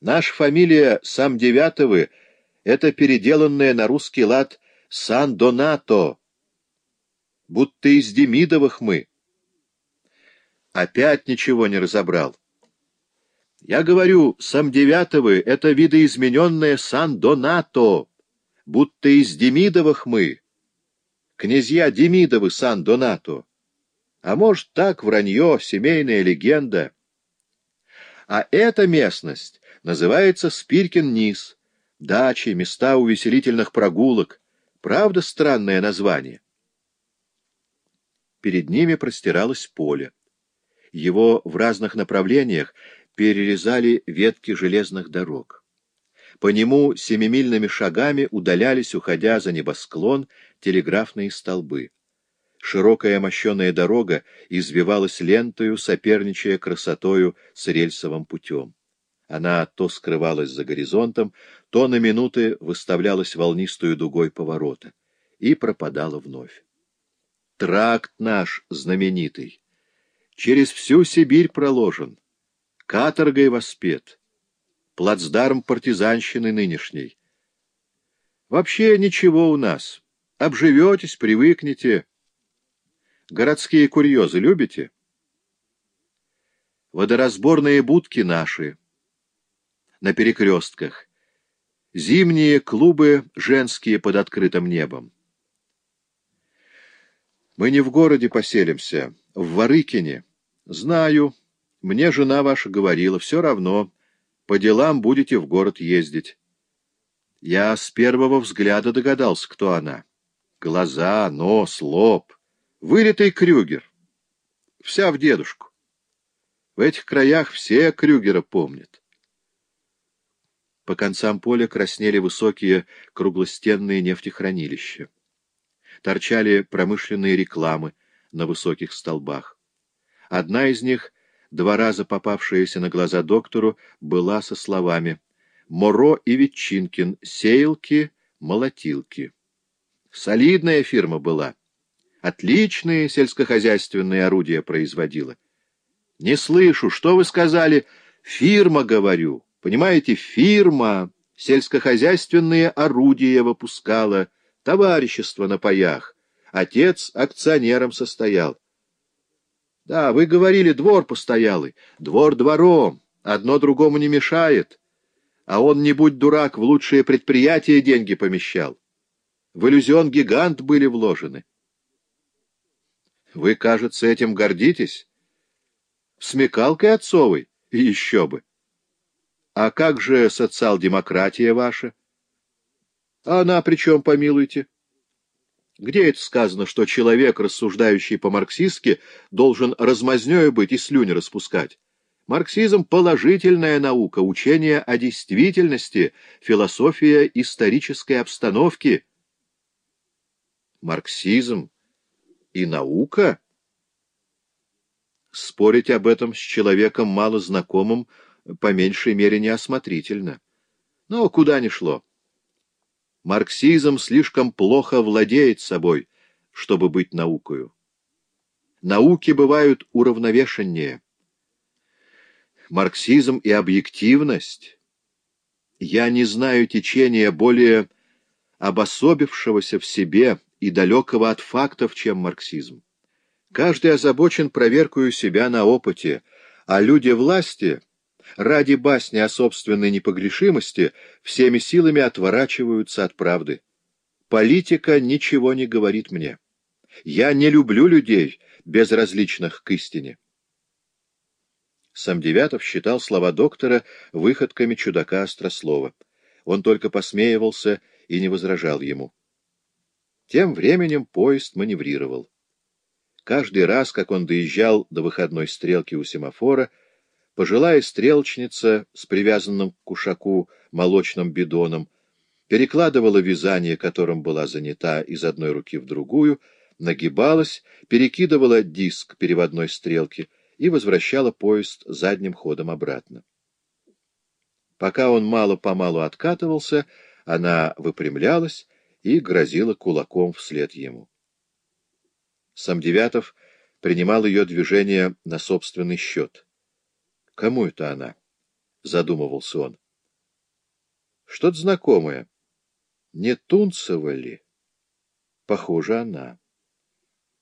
Наша фамилия Сам-Девятовы — это переделанная на русский лад Сан-Донато, будто из Демидовых мы. Опять ничего не разобрал. Я говорю, Сам-Девятовы — это видоизмененное Сан-Донато, будто из Демидовых мы. Князья Демидовы Сан-Донато. А может, так вранье, семейная легенда. А эта местность называется Спиркин-Низ, дачи, места увеселительных прогулок. Правда странное название? Перед ними простиралось поле. Его в разных направлениях перерезали ветки железных дорог. По нему семимильными шагами удалялись, уходя за небосклон, телеграфные столбы. Широкая мощеная дорога извивалась лентою, соперничая красотою с рельсовым путем. Она то скрывалась за горизонтом, то на минуты выставлялась волнистую дугой поворота и пропадала вновь. Тракт наш знаменитый, через всю Сибирь проложен, каторгой воспет, плацдарм партизанщины нынешней. Вообще ничего у нас, обживетесь, привыкнете. Городские курьезы любите? Водоразборные будки наши — на перекрестках, зимние клубы женские под открытым небом. Мы не в городе поселимся, в Варыкине. Знаю, мне жена ваша говорила, все равно, по делам будете в город ездить. Я с первого взгляда догадался, кто она. Глаза, нос, лоб. Вылитый Крюгер. Вся в дедушку. В этих краях все Крюгера помнят. По концам поля краснели высокие круглостенные нефтехранилища. Торчали промышленные рекламы на высоких столбах. Одна из них, два раза попавшаяся на глаза доктору, была со словами «Моро и Ветчинкин, сеялки, молотилки». Солидная фирма была. Отличные сельскохозяйственные орудия производила. «Не слышу, что вы сказали?» «Фирма, говорю». Понимаете, фирма сельскохозяйственные орудия выпускала, товарищество на паях. Отец акционером состоял. Да, вы говорили, двор постоялый. Двор двором, одно другому не мешает. А он, не будь дурак, в лучшие предприятия деньги помещал. В иллюзион гигант были вложены. Вы, кажется, этим гордитесь? Смекалкой отцовой? Еще бы. А как же социал-демократия ваша? А она при чем, помилуйте? Где это сказано, что человек, рассуждающий по-марксистски, должен размазнёю быть и слюни распускать? Марксизм — положительная наука, учение о действительности, философия исторической обстановки. Марксизм и наука? Спорить об этом с человеком мало знакомым — по меньшей мере неосмотрительно. Но куда ни шло. Марксизм слишком плохо владеет собой, чтобы быть наукою. Науки бывают уравновешеннее. Марксизм и объективность. Я не знаю течения более обособившегося в себе и далекого от фактов, чем марксизм. Каждый озабочен проверкою себя на опыте, а люди власти ради басни о собственной непогрешимости всеми силами отворачиваются от правды. Политика ничего не говорит мне. Я не люблю людей, безразличных к истине. Сам Девятов считал слова доктора выходками чудака Острослова. Он только посмеивался и не возражал ему. Тем временем поезд маневрировал. Каждый раз, как он доезжал до выходной стрелки у семафора, Пожилая стрелочница с привязанным к кушаку молочным бидоном перекладывала вязание, которым была занята из одной руки в другую, нагибалась, перекидывала диск переводной стрелки и возвращала поезд задним ходом обратно. Пока он мало-помалу откатывался, она выпрямлялась и грозила кулаком вслед ему. Самдевятов принимал ее движение на собственный счет — Кому это она? — задумывался он. Что-то знакомое. Не Тунцева ли? Похоже, она.